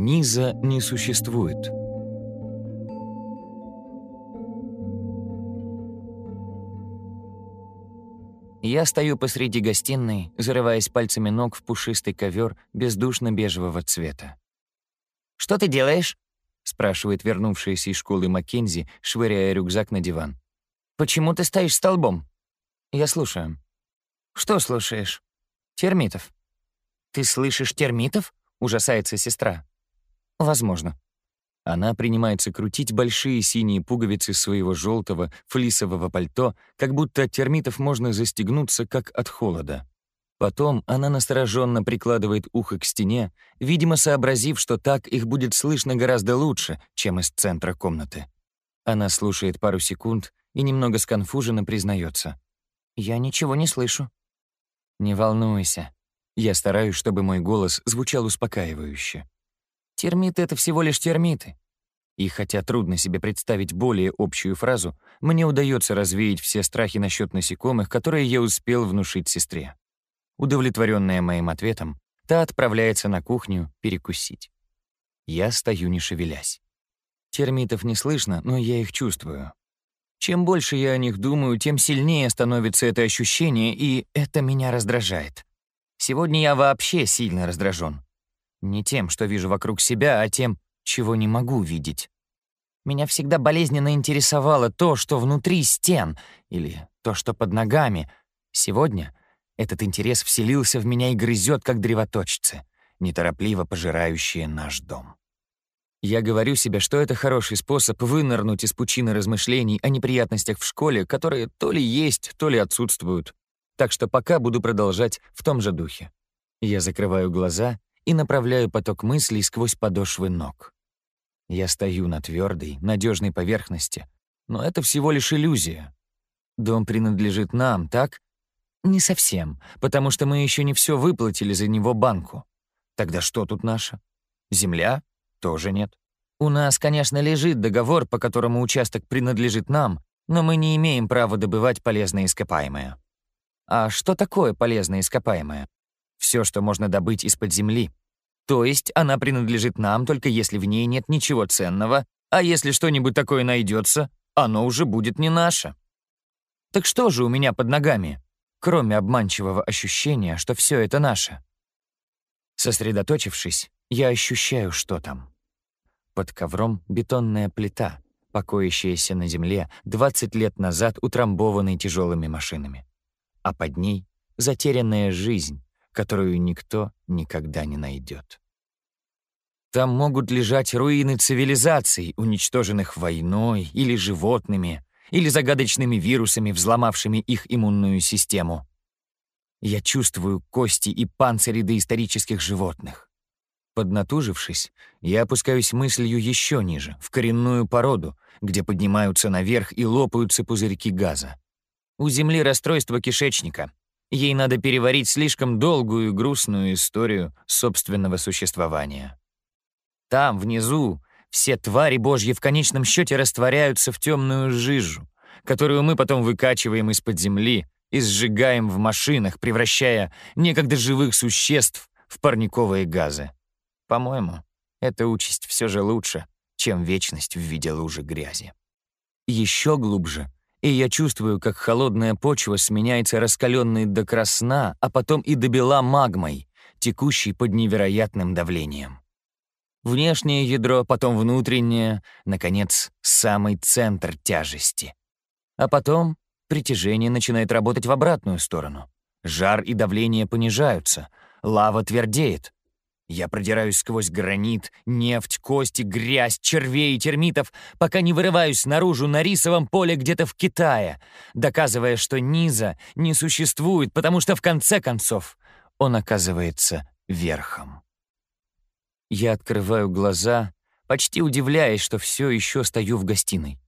Низа не существует. Я стою посреди гостиной, зарываясь пальцами ног в пушистый ковер бездушно-бежевого цвета. «Что ты делаешь?» — спрашивает вернувшаяся из школы Маккензи, швыряя рюкзак на диван. «Почему ты стоишь столбом?» «Я слушаю». «Что слушаешь?» «Термитов». «Ты слышишь термитов?» — ужасается сестра. Возможно. Она принимается крутить большие синие пуговицы своего желтого флисового пальто, как будто от термитов можно застегнуться, как от холода. Потом она настороженно прикладывает ухо к стене, видимо, сообразив, что так их будет слышно гораздо лучше, чем из центра комнаты. Она слушает пару секунд и немного сконфуженно признается. «Я ничего не слышу». «Не волнуйся». Я стараюсь, чтобы мой голос звучал успокаивающе. Термиты — это всего лишь термиты. И хотя трудно себе представить более общую фразу, мне удается развеять все страхи насчет насекомых, которые я успел внушить сестре. Удовлетворенная моим ответом, та отправляется на кухню перекусить. Я стою, не шевелясь. Термитов не слышно, но я их чувствую. Чем больше я о них думаю, тем сильнее становится это ощущение, и это меня раздражает. Сегодня я вообще сильно раздражен. Не тем, что вижу вокруг себя, а тем, чего не могу видеть. Меня всегда болезненно интересовало то, что внутри стен, или то, что под ногами. Сегодня этот интерес вселился в меня и грызет, как древоточцы, неторопливо пожирающие наш дом. Я говорю себе, что это хороший способ вынырнуть из пучины размышлений о неприятностях в школе, которые то ли есть, то ли отсутствуют. Так что пока буду продолжать в том же духе. Я закрываю глаза и направляю поток мыслей сквозь подошвы ног. Я стою на твердой, надежной поверхности, но это всего лишь иллюзия. Дом принадлежит нам, так? Не совсем, потому что мы еще не все выплатили за него банку. Тогда что тут наше? Земля? Тоже нет. У нас, конечно, лежит договор, по которому участок принадлежит нам, но мы не имеем права добывать полезные ископаемые. А что такое полезное ископаемое? Все, что можно добыть из-под земли. То есть она принадлежит нам, только если в ней нет ничего ценного, а если что-нибудь такое найдется, оно уже будет не наше. Так что же у меня под ногами, кроме обманчивого ощущения, что все это наше? Сосредоточившись, я ощущаю, что там. Под ковром бетонная плита, покоящаяся на земле 20 лет назад утрамбованной тяжелыми машинами. А под ней затерянная жизнь, которую никто никогда не найдет. Там могут лежать руины цивилизаций, уничтоженных войной или животными, или загадочными вирусами, взломавшими их иммунную систему. Я чувствую кости и панцири доисторических животных. Поднатужившись, я опускаюсь мыслью еще ниже, в коренную породу, где поднимаются наверх и лопаются пузырьки газа. У Земли расстройство кишечника, Ей надо переварить слишком долгую и грустную историю собственного существования. Там, внизу, все твари Божьи в конечном счете растворяются в темную жижу, которую мы потом выкачиваем из-под земли и сжигаем в машинах, превращая некогда живых существ в парниковые газы. По-моему, эта участь все же лучше, чем вечность в виде лужи грязи. Еще глубже и я чувствую, как холодная почва сменяется раскаленной до красна, а потом и до бела магмой, текущей под невероятным давлением. Внешнее ядро, потом внутреннее, наконец, самый центр тяжести. А потом притяжение начинает работать в обратную сторону. Жар и давление понижаются, лава твердеет, я продираюсь сквозь гранит, нефть, кости, грязь, червей и термитов, пока не вырываюсь наружу на рисовом поле где-то в Китае, доказывая, что низа не существует, потому что в конце концов он оказывается верхом. Я открываю глаза, почти удивляясь, что все еще стою в гостиной.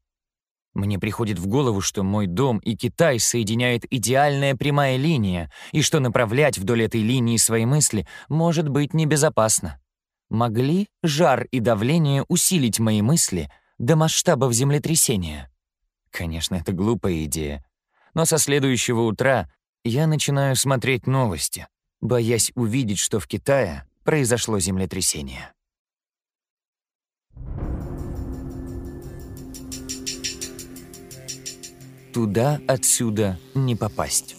Мне приходит в голову, что мой дом и Китай соединяет идеальная прямая линия, и что направлять вдоль этой линии свои мысли может быть небезопасно. Могли жар и давление усилить мои мысли до масштабов землетрясения? Конечно, это глупая идея. Но со следующего утра я начинаю смотреть новости, боясь увидеть, что в Китае произошло землетрясение. Туда отсюда не попасть.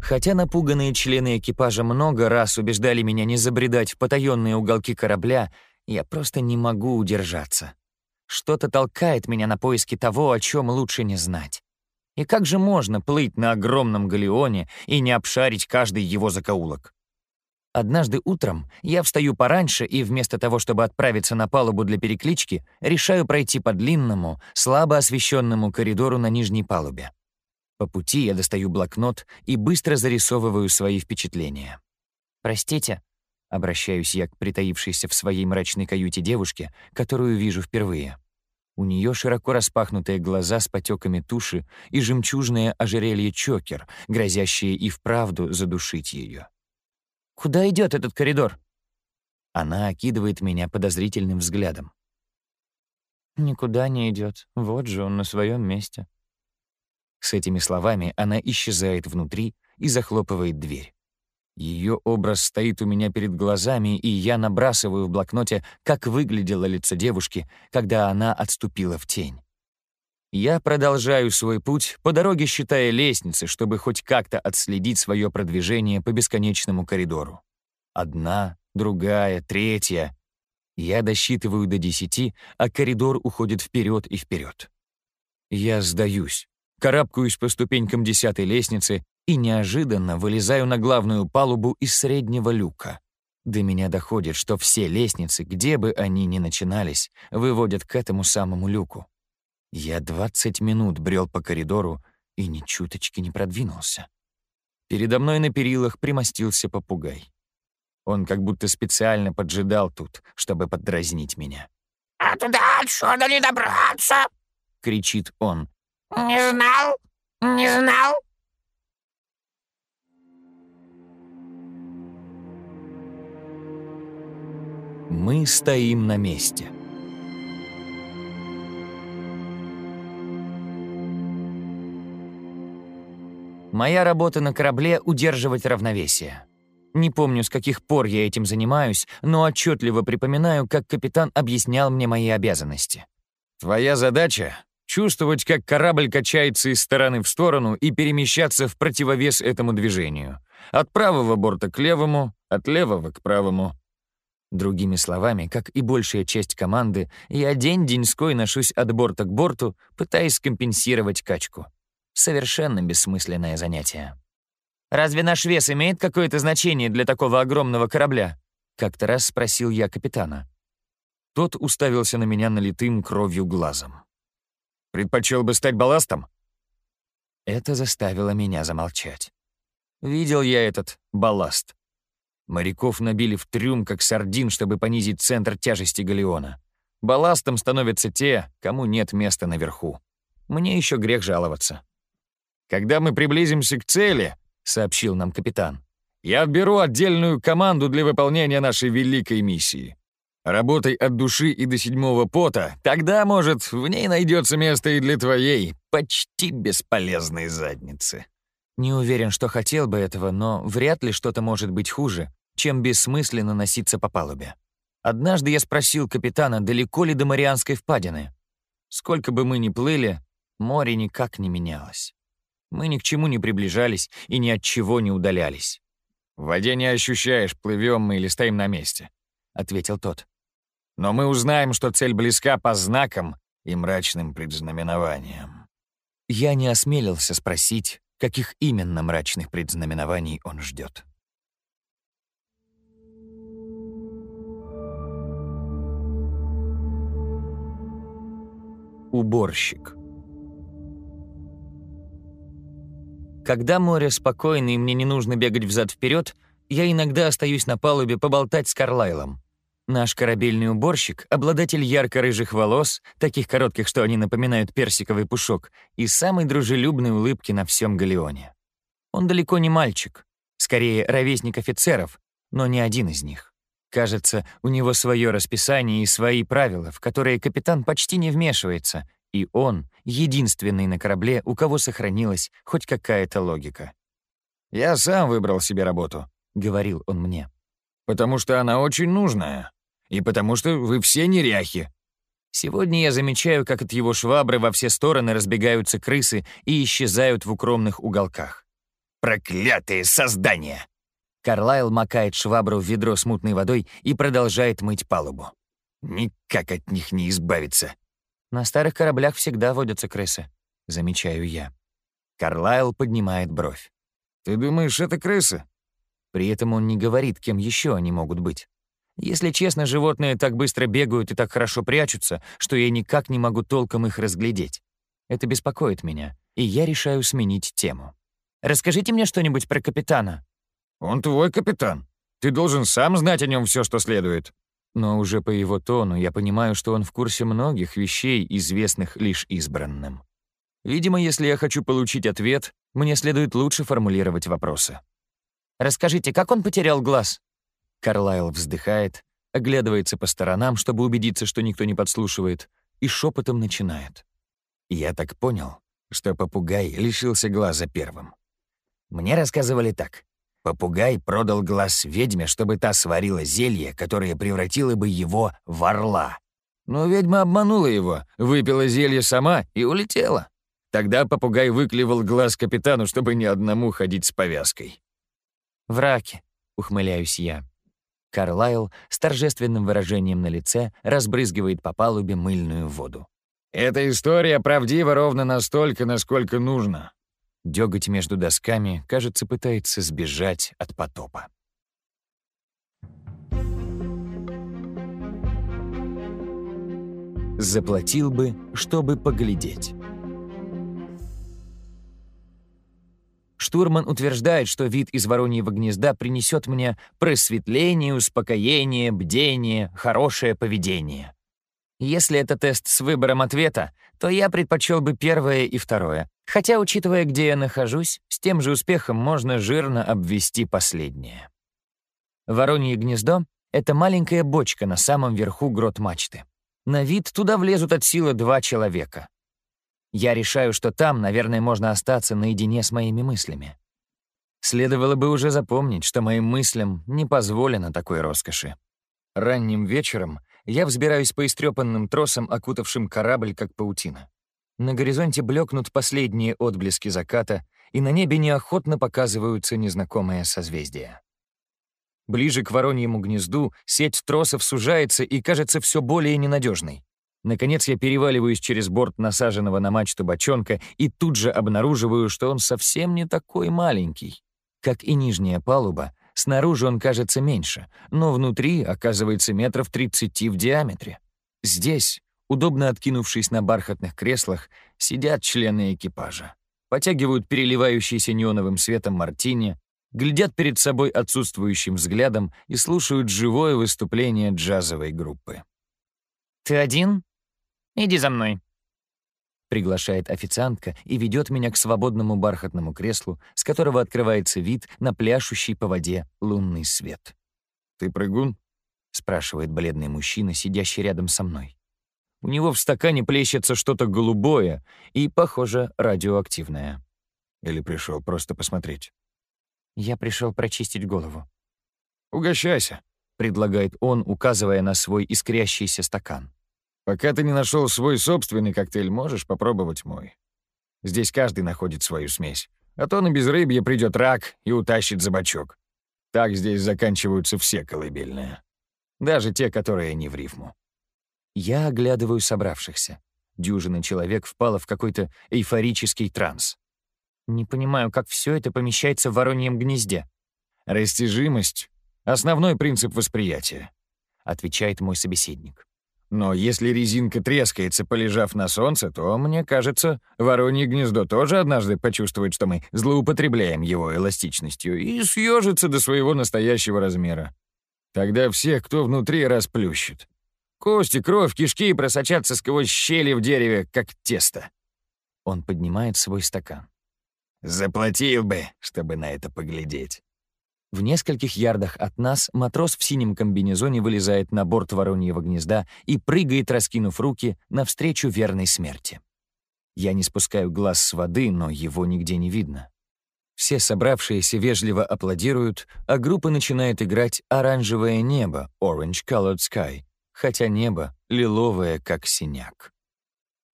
Хотя напуганные члены экипажа много раз убеждали меня не забредать в потаенные уголки корабля, я просто не могу удержаться. Что-то толкает меня на поиски того, о чем лучше не знать. И как же можно плыть на огромном галеоне и не обшарить каждый его закоулок? Однажды утром я встаю пораньше и вместо того, чтобы отправиться на палубу для переклички, решаю пройти по длинному, слабо освещенному коридору на нижней палубе. По пути я достаю блокнот и быстро зарисовываю свои впечатления. «Простите», — обращаюсь я к притаившейся в своей мрачной каюте девушке, которую вижу впервые. У нее широко распахнутые глаза с потеками туши и жемчужное ожерелье чокер, грозящее и вправду задушить ее. «Куда идет этот коридор?» Она окидывает меня подозрительным взглядом. «Никуда не идет. Вот же он на своем месте». С этими словами она исчезает внутри и захлопывает дверь. Ее образ стоит у меня перед глазами, и я набрасываю в блокноте, как выглядело лицо девушки, когда она отступила в тень. Я продолжаю свой путь, по дороге считая лестницы, чтобы хоть как-то отследить свое продвижение по бесконечному коридору. Одна, другая, третья. Я досчитываю до десяти, а коридор уходит вперед и вперед. Я сдаюсь, карабкаюсь по ступенькам десятой лестницы и неожиданно вылезаю на главную палубу из среднего люка. До меня доходит, что все лестницы, где бы они ни начинались, выводят к этому самому люку. Я 20 минут брел по коридору и ни чуточки не продвинулся. Передо мной на перилах примостился попугай. Он как будто специально поджидал тут, чтобы поддразнить меня. «А туда отсюда не добраться!» — кричит он. «Не знал? Не знал?» Мы стоим на месте. Моя работа на корабле — удерживать равновесие. Не помню, с каких пор я этим занимаюсь, но отчетливо припоминаю, как капитан объяснял мне мои обязанности. «Твоя задача — чувствовать, как корабль качается из стороны в сторону и перемещаться в противовес этому движению. От правого борта к левому, от левого к правому». Другими словами, как и большая часть команды, я день-деньской ношусь от борта к борту, пытаясь компенсировать качку. Совершенно бессмысленное занятие. «Разве наш вес имеет какое-то значение для такого огромного корабля?» — как-то раз спросил я капитана. Тот уставился на меня налитым кровью глазом. «Предпочел бы стать балластом?» Это заставило меня замолчать. Видел я этот балласт. Моряков набили в трюм, как сардин, чтобы понизить центр тяжести галеона. Балластом становятся те, кому нет места наверху. Мне еще грех жаловаться. «Когда мы приблизимся к цели», — сообщил нам капитан, «я отберу отдельную команду для выполнения нашей великой миссии. Работай от души и до седьмого пота, тогда, может, в ней найдется место и для твоей почти бесполезной задницы». Не уверен, что хотел бы этого, но вряд ли что-то может быть хуже, чем бессмысленно носиться по палубе. Однажды я спросил капитана, далеко ли до Марианской впадины. Сколько бы мы ни плыли, море никак не менялось. Мы ни к чему не приближались и ни от чего не удалялись. «В воде не ощущаешь, плывем мы или стоим на месте», — ответил тот. «Но мы узнаем, что цель близка по знакам и мрачным предзнаменованиям». Я не осмелился спросить, каких именно мрачных предзнаменований он ждет. Уборщик Когда море спокойно и мне не нужно бегать взад-вперед, я иногда остаюсь на палубе поболтать с Карлайлом. Наш корабельный уборщик — обладатель ярко-рыжих волос, таких коротких, что они напоминают персиковый пушок, и самой дружелюбной улыбки на всем галеоне. Он далеко не мальчик, скорее ровесник офицеров, но не один из них. Кажется, у него свое расписание и свои правила, в которые капитан почти не вмешивается, и он — единственный на корабле, у кого сохранилась хоть какая-то логика. «Я сам выбрал себе работу», — говорил он мне. «Потому что она очень нужная. И потому что вы все неряхи». Сегодня я замечаю, как от его швабры во все стороны разбегаются крысы и исчезают в укромных уголках. Проклятые создания! Карлайл макает швабру в ведро с мутной водой и продолжает мыть палубу. Никак от них не избавиться. На старых кораблях всегда водятся крысы, замечаю я. Карлайл поднимает бровь. Ты думаешь, это крысы? При этом он не говорит, кем еще они могут быть. Если честно, животные так быстро бегают и так хорошо прячутся, что я никак не могу толком их разглядеть. Это беспокоит меня, и я решаю сменить тему. «Расскажите мне что-нибудь про капитана». «Он твой капитан. Ты должен сам знать о нем все, что следует». Но уже по его тону я понимаю, что он в курсе многих вещей, известных лишь избранным. Видимо, если я хочу получить ответ, мне следует лучше формулировать вопросы. «Расскажите, как он потерял глаз?» Карлайл вздыхает, оглядывается по сторонам, чтобы убедиться, что никто не подслушивает, и шепотом начинает. «Я так понял, что попугай лишился глаза первым. Мне рассказывали так. Попугай продал глаз ведьме, чтобы та сварила зелье, которое превратило бы его в орла. Но ведьма обманула его, выпила зелье сама и улетела. Тогда попугай выклевал глаз капитану, чтобы ни одному ходить с повязкой. «Враки», — ухмыляюсь я. Карлайл с торжественным выражением на лице разбрызгивает по палубе мыльную воду. «Эта история правдива ровно настолько, насколько нужно». Дёготь между досками, кажется, пытается сбежать от потопа. Заплатил бы, чтобы поглядеть. Штурман утверждает, что вид из вороньего гнезда принесет мне просветление, успокоение, бдение, хорошее поведение. Если это тест с выбором ответа, то я предпочел бы первое и второе. Хотя, учитывая, где я нахожусь, с тем же успехом можно жирно обвести последнее. Воронье гнездо — это маленькая бочка на самом верху грот мачты. На вид туда влезут от силы два человека. Я решаю, что там, наверное, можно остаться наедине с моими мыслями. Следовало бы уже запомнить, что моим мыслям не позволено такой роскоши. Ранним вечером я взбираюсь по истрепанным тросам, окутавшим корабль, как паутина. На горизонте блекнут последние отблески заката, и на небе неохотно показываются незнакомые созвездия. Ближе к вороньему гнезду сеть тросов сужается и кажется все более ненадежной. Наконец я переваливаюсь через борт насаженного на мачту бочонка и тут же обнаруживаю, что он совсем не такой маленький. Как и нижняя палуба, снаружи он кажется меньше, но внутри оказывается метров 30 в диаметре. Здесь, удобно откинувшись на бархатных креслах, сидят члены экипажа. Потягивают переливающийся неоновым светом мартини, глядят перед собой отсутствующим взглядом и слушают живое выступление джазовой группы. «Ты один?» Иди за мной». Приглашает официантка и ведет меня к свободному бархатному креслу, с которого открывается вид на пляшущий по воде лунный свет. «Ты прыгун?» — спрашивает бледный мужчина, сидящий рядом со мной. У него в стакане плещется что-то голубое и, похоже, радиоактивное. Или пришел просто посмотреть? Я пришел прочистить голову. «Угощайся», — предлагает он, указывая на свой искрящийся стакан. Пока ты не нашел свой собственный коктейль, можешь попробовать мой. Здесь каждый находит свою смесь. А то на безрыбье придет рак и утащит за бочок. Так здесь заканчиваются все колыбельные. Даже те, которые не в рифму. Я оглядываю собравшихся. Дюжина человек впала в какой-то эйфорический транс. Не понимаю, как все это помещается в вороньем гнезде. Растяжимость — основной принцип восприятия, — отвечает мой собеседник. Но если резинка трескается, полежав на солнце, то, мне кажется, воронье гнездо тоже однажды почувствует, что мы злоупотребляем его эластичностью, и съежится до своего настоящего размера. Тогда всех, кто внутри, расплющит. Кости, кровь, кишки просочатся сквозь щели в дереве, как тесто. Он поднимает свой стакан. Заплатил бы, чтобы на это поглядеть. В нескольких ярдах от нас матрос в синем комбинезоне вылезает на борт вороньего гнезда и прыгает, раскинув руки, навстречу верной смерти. Я не спускаю глаз с воды, но его нигде не видно. Все собравшиеся вежливо аплодируют, а группа начинает играть «Оранжевое небо» — «Orange Colored Sky», хотя небо лиловое, как синяк.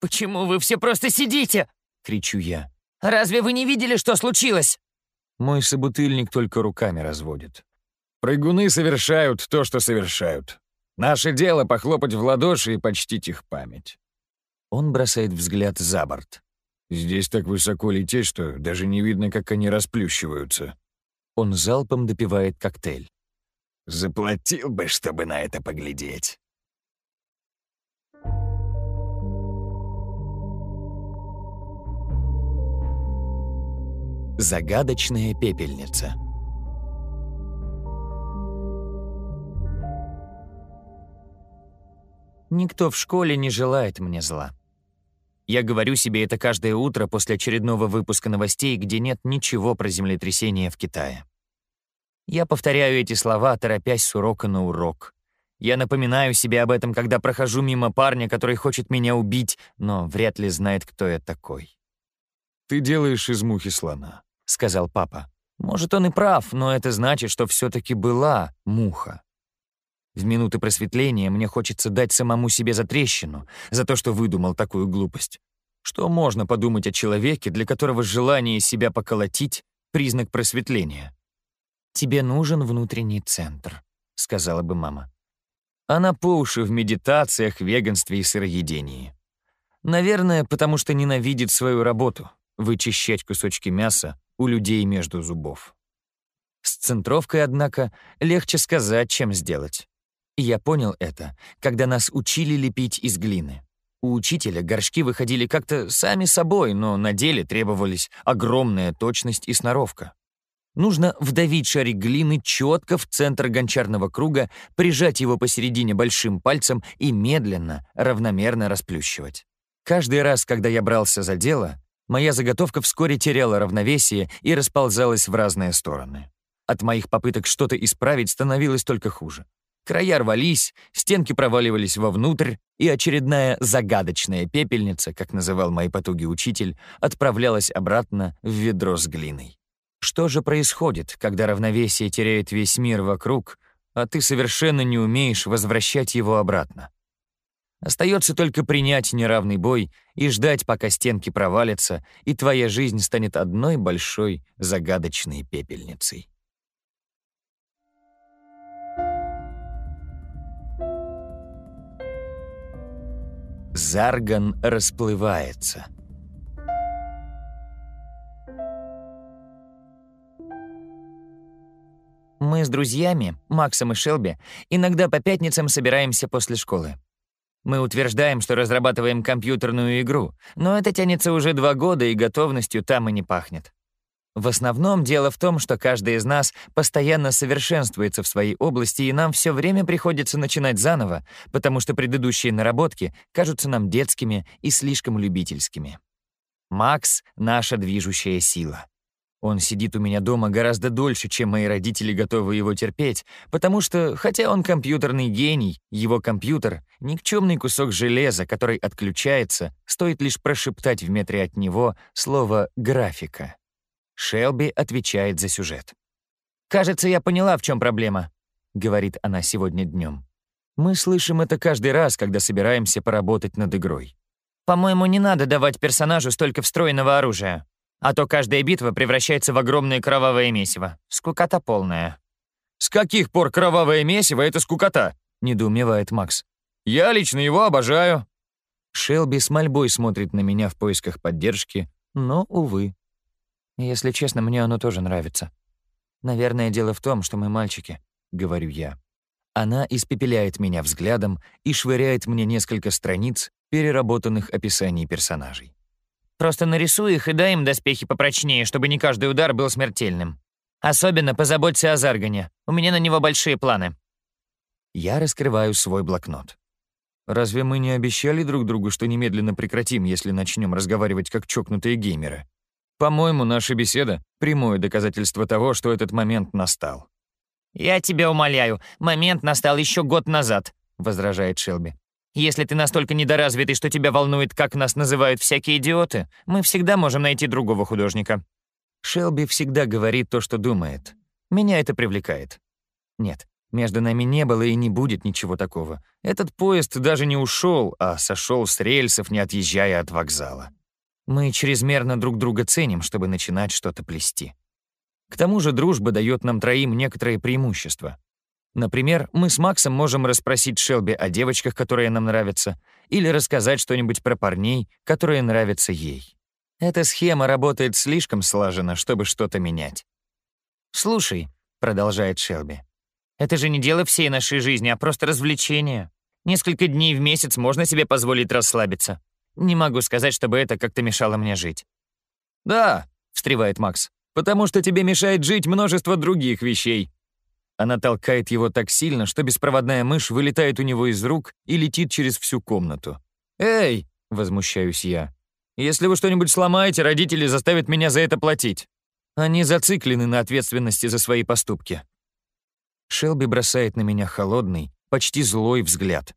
«Почему вы все просто сидите?» — кричу я. «Разве вы не видели, что случилось?» Мой собутыльник только руками разводит. Прыгуны совершают то, что совершают. Наше дело — похлопать в ладоши и почтить их память. Он бросает взгляд за борт. Здесь так высоко лететь, что даже не видно, как они расплющиваются. Он залпом допивает коктейль. Заплатил бы, чтобы на это поглядеть. Загадочная пепельница. Никто в школе не желает мне зла. Я говорю себе это каждое утро после очередного выпуска новостей, где нет ничего про землетрясение в Китае. Я повторяю эти слова, торопясь с урока на урок. Я напоминаю себе об этом, когда прохожу мимо парня, который хочет меня убить, но вряд ли знает, кто я такой. «Ты делаешь из мухи слона», — сказал папа. Может, он и прав, но это значит, что все таки была муха. В минуты просветления мне хочется дать самому себе затрещину за то, что выдумал такую глупость. Что можно подумать о человеке, для которого желание себя поколотить — признак просветления? «Тебе нужен внутренний центр», — сказала бы мама. Она по уши в медитациях, веганстве и сыроедении. Наверное, потому что ненавидит свою работу — вычищать кусочки мяса у людей между зубов. С центровкой, однако, легче сказать, чем сделать. И я понял это, когда нас учили лепить из глины. У учителя горшки выходили как-то сами собой, но на деле требовались огромная точность и сноровка. Нужно вдавить шарик глины четко в центр гончарного круга, прижать его посередине большим пальцем и медленно, равномерно расплющивать. Каждый раз, когда я брался за дело, моя заготовка вскоре теряла равновесие и расползалась в разные стороны. От моих попыток что-то исправить становилось только хуже. Края рвались, стенки проваливались вовнутрь, и очередная загадочная пепельница, как называл мои потуги учитель, отправлялась обратно в ведро с глиной. Что же происходит, когда равновесие теряет весь мир вокруг, а ты совершенно не умеешь возвращать его обратно? Остается только принять неравный бой и ждать, пока стенки провалятся, и твоя жизнь станет одной большой загадочной пепельницей. Зарган расплывается. Мы с друзьями, Максом и Шелби, иногда по пятницам собираемся после школы. Мы утверждаем, что разрабатываем компьютерную игру, но это тянется уже два года, и готовностью там и не пахнет. В основном дело в том, что каждый из нас постоянно совершенствуется в своей области, и нам все время приходится начинать заново, потому что предыдущие наработки кажутся нам детскими и слишком любительскими. Макс — наша движущая сила. Он сидит у меня дома гораздо дольше, чем мои родители готовы его терпеть, потому что, хотя он компьютерный гений, его компьютер — никчемный кусок железа, который отключается, стоит лишь прошептать в метре от него слово «графика». Шелби отвечает за сюжет. «Кажется, я поняла, в чем проблема», — говорит она сегодня днем. Мы слышим это каждый раз, когда собираемся поработать над игрой. «По-моему, не надо давать персонажу столько встроенного оружия, а то каждая битва превращается в огромное кровавое месиво. Скукота полная». «С каких пор кровавое месиво — это скукота?» — недоумевает Макс. «Я лично его обожаю». Шелби с мольбой смотрит на меня в поисках поддержки, но, увы, если честно, мне оно тоже нравится. Наверное, дело в том, что мы мальчики, — говорю я. Она испепеляет меня взглядом и швыряет мне несколько страниц переработанных описаний персонажей. Просто нарисуй их и дай им доспехи попрочнее, чтобы не каждый удар был смертельным. Особенно позаботься о Заргане. У меня на него большие планы. Я раскрываю свой блокнот. Разве мы не обещали друг другу, что немедленно прекратим, если начнем разговаривать как чокнутые геймеры? По-моему, наша беседа — прямое доказательство того, что этот момент настал. «Я тебя умоляю, момент настал еще год назад», — возражает Шелби. «Если ты настолько недоразвитый, что тебя волнует, как нас называют всякие идиоты, мы всегда можем найти другого художника». Шелби всегда говорит то, что думает. Меня это привлекает. Нет, Между нами не было и не будет ничего такого. Этот поезд даже не ушел, а сошел с рельсов, не отъезжая от вокзала. Мы чрезмерно друг друга ценим, чтобы начинать что-то плести. К тому же дружба дает нам троим некоторые преимущества. Например, мы с Максом можем расспросить Шелби о девочках, которые нам нравятся, или рассказать что-нибудь про парней, которые нравятся ей. Эта схема работает слишком слаженно, чтобы что-то менять. «Слушай», — продолжает Шелби, «это же не дело всей нашей жизни, а просто развлечение. Несколько дней в месяц можно себе позволить расслабиться. Не могу сказать, чтобы это как-то мешало мне жить». «Да», — встревает Макс, «потому что тебе мешает жить множество других вещей. Она толкает его так сильно, что беспроводная мышь вылетает у него из рук и летит через всю комнату. «Эй!» — возмущаюсь я. «Если вы что-нибудь сломаете, родители заставят меня за это платить. Они зациклены на ответственности за свои поступки». Шелби бросает на меня холодный, почти злой взгляд.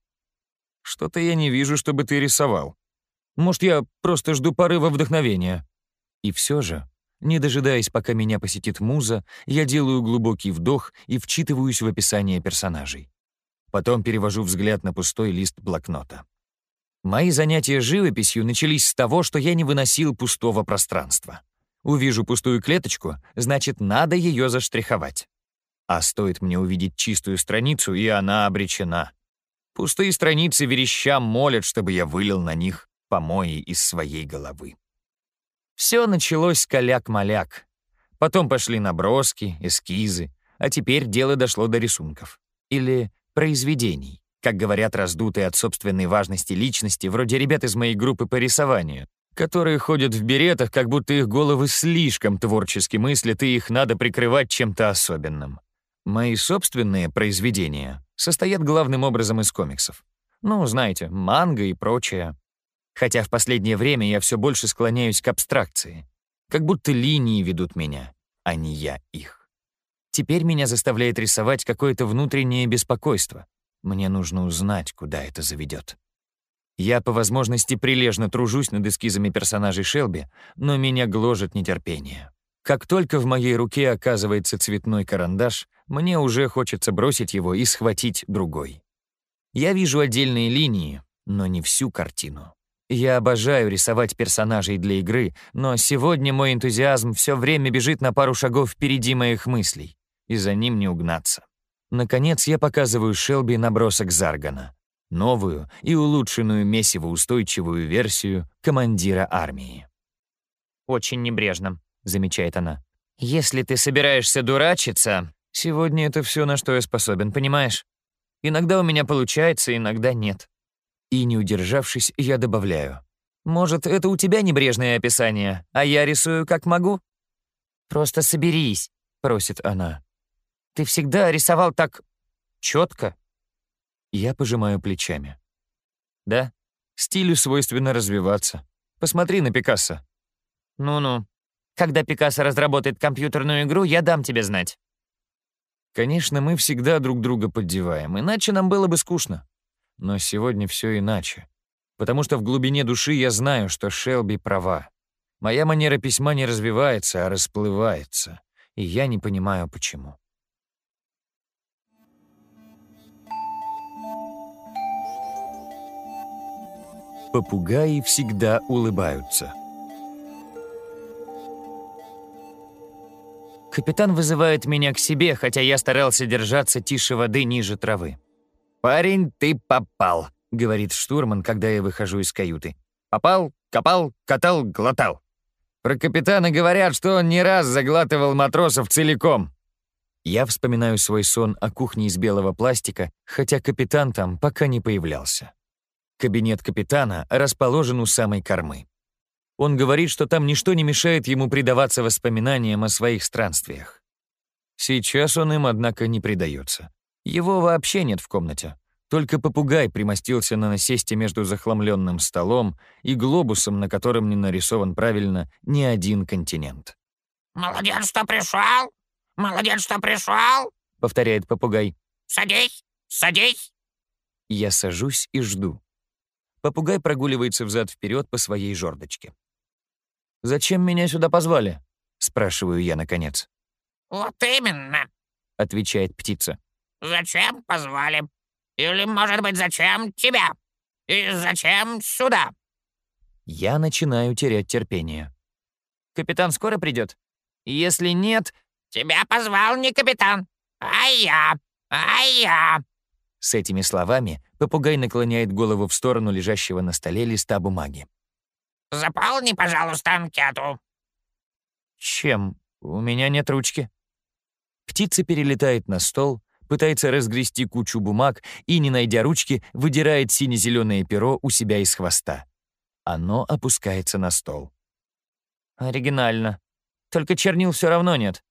«Что-то я не вижу, чтобы ты рисовал. Может, я просто жду порыва вдохновения». И все же не дожидаясь, пока меня посетит муза, я делаю глубокий вдох и вчитываюсь в описание персонажей. Потом перевожу взгляд на пустой лист блокнота. Мои занятия живописью начались с того, что я не выносил пустого пространства. Увижу пустую клеточку, значит, надо ее заштриховать. А стоит мне увидеть чистую страницу, и она обречена. Пустые страницы вереща молят, чтобы я вылил на них помои из своей головы. Все началось каляк-маляк. Потом пошли наброски, эскизы, а теперь дело дошло до рисунков. Или произведений, как говорят раздутые от собственной важности личности, вроде ребят из моей группы по рисованию, которые ходят в беретах, как будто их головы слишком творчески мыслят, и их надо прикрывать чем-то особенным. Мои собственные произведения состоят главным образом из комиксов. Ну, знаете, манго и прочее. Хотя в последнее время я все больше склоняюсь к абстракции. Как будто линии ведут меня, а не я их. Теперь меня заставляет рисовать какое-то внутреннее беспокойство. Мне нужно узнать, куда это заведет. Я по возможности прилежно тружусь над эскизами персонажей Шелби, но меня гложет нетерпение. Как только в моей руке оказывается цветной карандаш, мне уже хочется бросить его и схватить другой. Я вижу отдельные линии, но не всю картину. Я обожаю рисовать персонажей для игры, но сегодня мой энтузиазм все время бежит на пару шагов впереди моих мыслей, и за ним не угнаться. Наконец я показываю Шелби набросок Заргана, новую и улучшенную месиво-устойчивую версию командира армии. «Очень небрежно», — замечает она. «Если ты собираешься дурачиться, сегодня это все, на что я способен, понимаешь? Иногда у меня получается, иногда нет. И, не удержавшись, я добавляю. «Может, это у тебя небрежное описание, а я рисую как могу?» «Просто соберись», — просит она. «Ты всегда рисовал так четко. Я пожимаю плечами. «Да, стилю свойственно развиваться. Посмотри на Пикассо». «Ну-ну. Когда Пикассо разработает компьютерную игру, я дам тебе знать». Конечно, мы всегда друг друга поддеваем, иначе нам было бы скучно. Но сегодня все иначе. Потому что в глубине души я знаю, что Шелби права. Моя манера письма не развивается, а расплывается. И я не понимаю, почему. Попугаи всегда улыбаются. Капитан вызывает меня к себе, хотя я старался держаться тише воды ниже травы. «Парень, ты попал», — говорит штурман, когда я выхожу из каюты. «Попал, копал, катал, глотал». Про капитана говорят, что он не раз заглатывал матросов целиком. Я вспоминаю свой сон о кухне из белого пластика, хотя капитан там пока не появлялся. Кабинет капитана расположен у самой кормы. Он говорит, что там ничто не мешает ему предаваться воспоминаниям о своих странствиях. Сейчас он им, однако, не предается. Его вообще нет в комнате. Только попугай примостился на насесте между захламленным столом и глобусом, на котором не нарисован правильно ни один континент. «Молодец, что пришел! Молодец, что пришел!» — повторяет попугай. «Садись, садись!» Я сажусь и жду. Попугай прогуливается взад-вперед по своей жердочке. «Зачем меня сюда позвали?» — спрашиваю я наконец. «Вот именно», — отвечает птица. Зачем позвали? Или, может быть, зачем тебя? И зачем сюда?» Я начинаю терять терпение. «Капитан скоро придет? Если нет...» «Тебя позвал не капитан, а я, а я». С этими словами попугай наклоняет голову в сторону лежащего на столе листа бумаги. «Заполни, пожалуйста, анкету». «Чем? У меня нет ручки». Птица перелетает на стол, пытается разгрести кучу бумаг и, не найдя ручки, выдирает сине-зеленое перо у себя из хвоста. Оно опускается на стол. «Оригинально. Только чернил все равно нет»,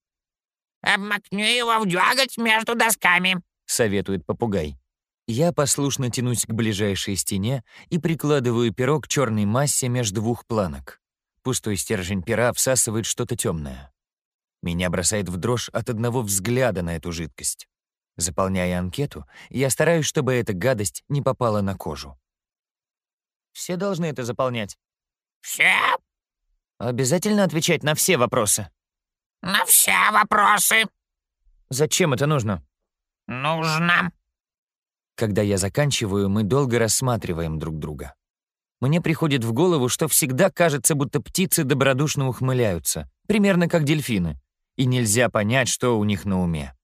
«Обмакни его в дёготь между досками», — советует попугай. Я послушно тянусь к ближайшей стене и прикладываю перо к черной массе между двух планок. Пустой стержень пера всасывает что-то темное. Меня бросает в дрожь от одного взгляда на эту жидкость. Заполняя анкету, я стараюсь, чтобы эта гадость не попала на кожу. «Все должны это заполнять?» «Все?» «Обязательно отвечать на все вопросы?» «На все вопросы». «Зачем это нужно?» «Нужно». Когда я заканчиваю, мы долго рассматриваем друг друга. Мне приходит в голову, что всегда кажется, будто птицы добродушно ухмыляются, примерно как дельфины, и нельзя понять, что у них на уме.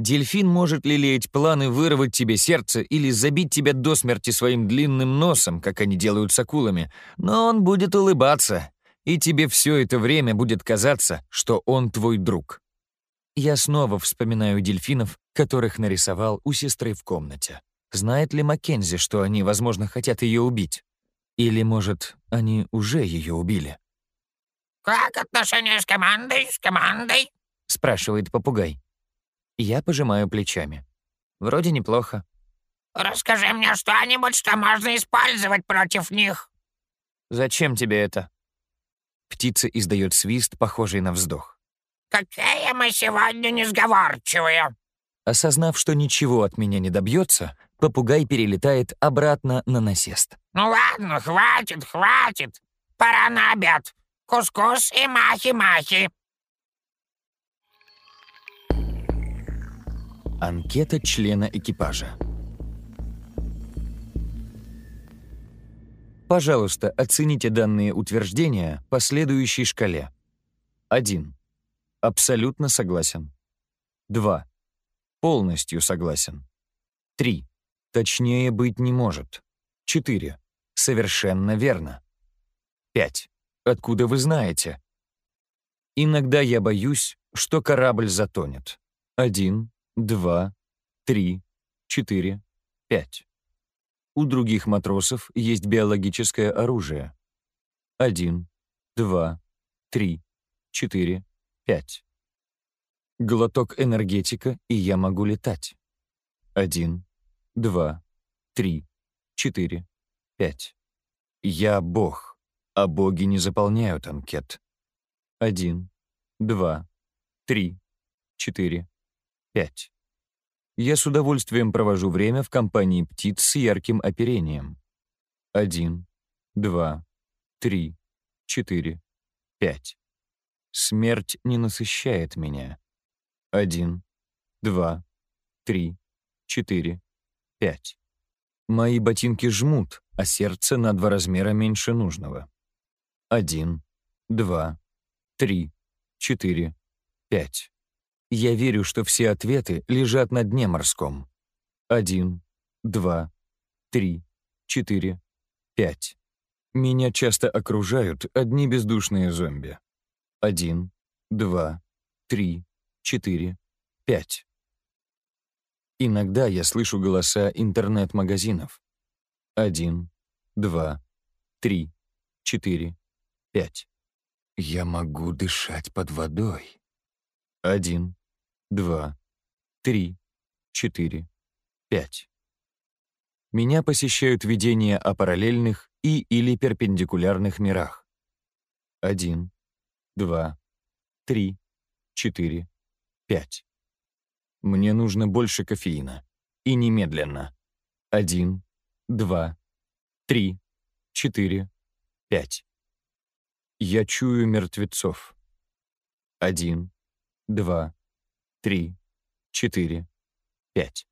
Дельфин может лелеять планы вырвать тебе сердце или забить тебя до смерти своим длинным носом, как они делают с акулами, но он будет улыбаться, и тебе все это время будет казаться, что он твой друг. Я снова вспоминаю дельфинов, которых нарисовал у сестры в комнате. Знает ли Маккензи, что они, возможно, хотят ее убить? Или, может, они уже ее убили? «Как отношения с командой, с командой?» — спрашивает попугай. Я пожимаю плечами. Вроде неплохо. «Расскажи мне что-нибудь, что можно использовать против них». «Зачем тебе это?» Птица издает свист, похожий на вздох. «Какие мы сегодня несговорчивые!» Осознав, что ничего от меня не добьется, попугай перелетает обратно на насест. «Ну ладно, хватит, хватит. Пора на обед. Кускус и махи-махи». Анкета члена экипажа. Пожалуйста, оцените данные утверждения по следующей шкале. 1. Абсолютно согласен. 2. Полностью согласен. 3. Точнее быть не может. 4. Совершенно верно. 5. Откуда вы знаете? Иногда я боюсь, что корабль затонет. 1, 2, 3, 4, 5. У других матросов есть биологическое оружие. Один, два, три, четыре, пять. Глоток энергетика, и я могу летать. Один, два, три, четыре, пять. Я бог, а боги не заполняют анкет. Один, два, три, четыре, пять. Я с удовольствием провожу время в компании птиц с ярким оперением. Один, два, три, четыре, пять. Смерть не насыщает меня. Один, два, три, четыре, пять. Мои ботинки жмут, а сердце на два размера меньше нужного. Один, два, три, четыре, пять. Я верю, что все ответы лежат на дне морском. Один, два, три, четыре, пять. Меня часто окружают одни бездушные зомби. Один, два, три, четыре, пять. Иногда я слышу голоса интернет-магазинов. Один, два, три, четыре, пять. Я могу дышать под водой. Один, два, три, четыре, пять. Меня посещают видения о параллельных и или перпендикулярных мирах. Один, два, три, четыре, пять. Мне нужно больше кофеина. И немедленно. Один, два, три, четыре, пять. Я чую мертвецов. Один, два, три, четыре, пять.